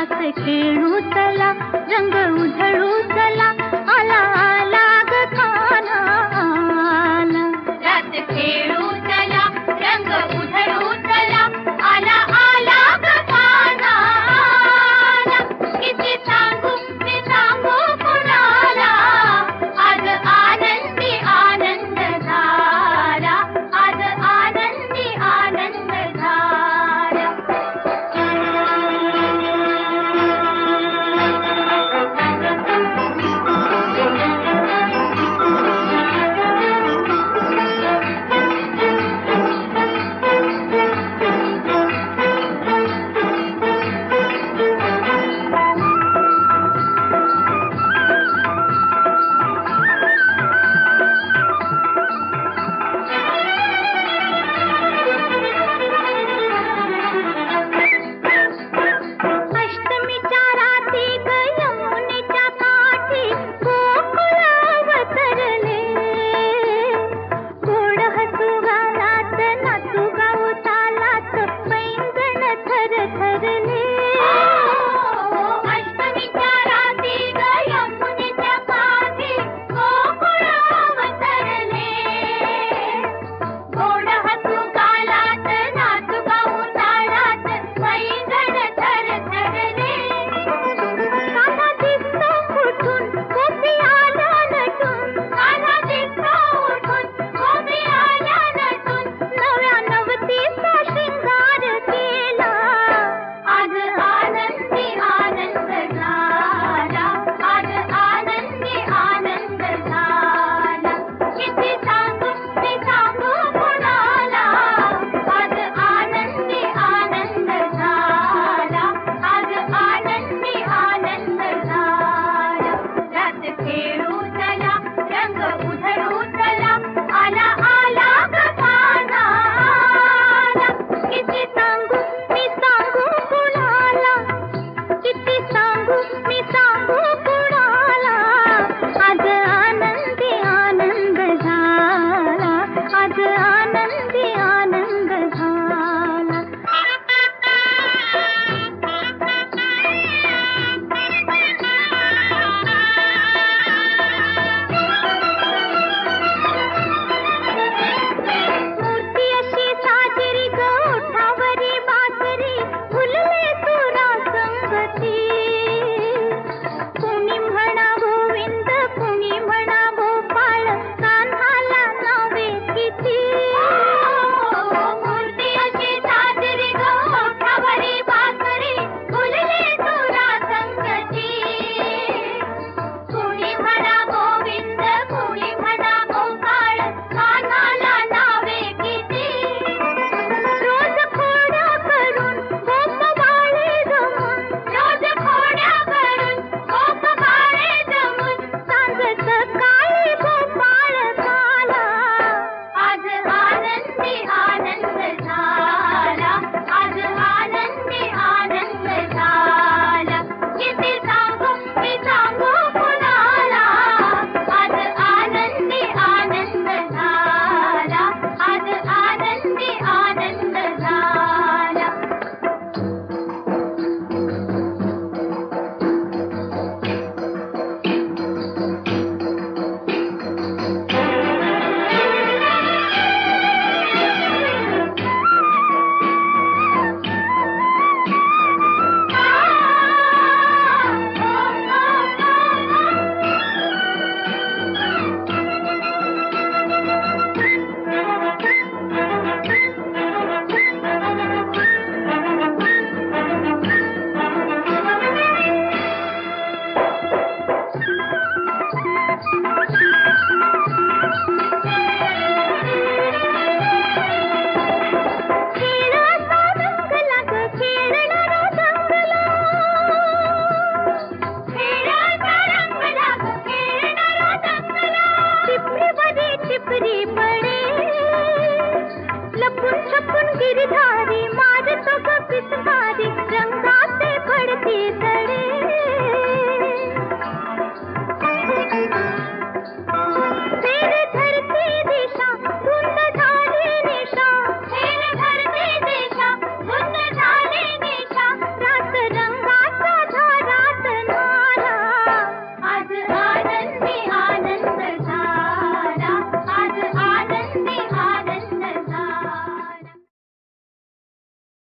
खेळू चला रंग उधळू चला आला छपुन छपुन गिरधारी मार तो गपित भारी रंगा से भड़की